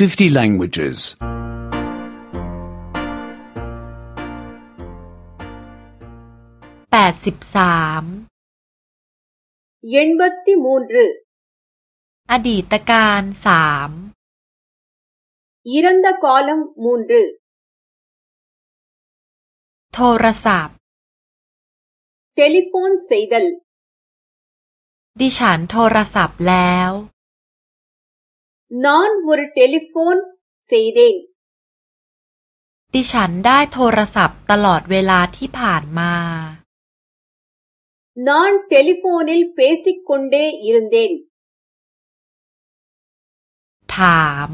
50 languages. 83 83อดีตกาลสาม இறந்த காலம் மூன்று โทรศัพท์ டெலிஃபோன் செய்தல்ดิฉันโทรศัพท์แล้ว நான் ஒரு டெலிபோன் செய்தேன் ดิฉันได้โทรศัพท์ตลอดเวลาที่ผ่านมา நான் டெலிபோனில் பேசிக் கொண்டே இருந்தேன் ถาม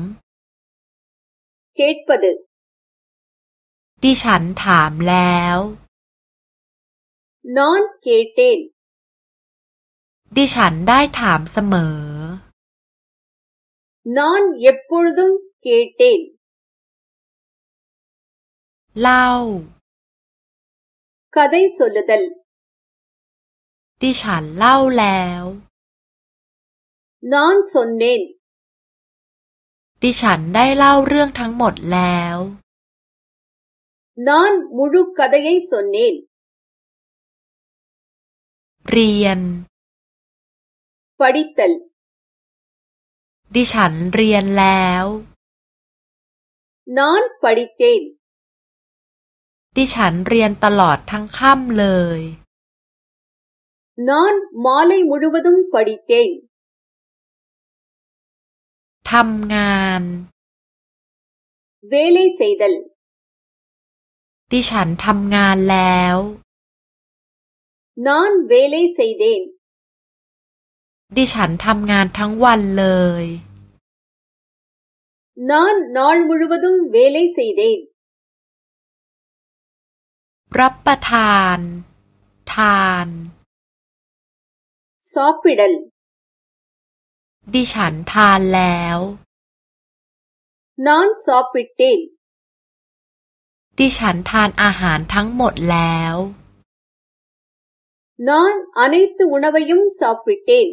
கேட்பது ดิฉันถามแล้ว நான் கேட்டேன் ดิฉันได้ถามเสมอ நான் எப்பொழுதும் கேட்டேன் เล่า கதை சொல்லுதல் ดิฉันเล่าแล้ว நான் சொன்னேன் ดิฉันได้เล่าเรื่องทั้งหมดแล้ว நான் முழு கதையை சொன்னேன் เรียน படித்தல் ดิฉันเรียนแล้วนอนปริเตนดิฉันเรียนตลอดทั้งค่ำเลยนอนมอเลยมุดุวดุมปริเตนทำงานเวเลเซดลดิฉันทำงานแล้วนอนเวเลเซเดน ดิฉันทำงานทั้งวันเลย நான் நாள் முழுவதும் வேலை செய்தேன் รับประทาน ทาน சாப்பிடல் ดิฉันทานแล้ว நான் சாப்பிட்டேன் ดิฉันทานอาหารทั้งหมดแล้ว நான் அனைத்து உணவையும் சாப்பிட்டேன்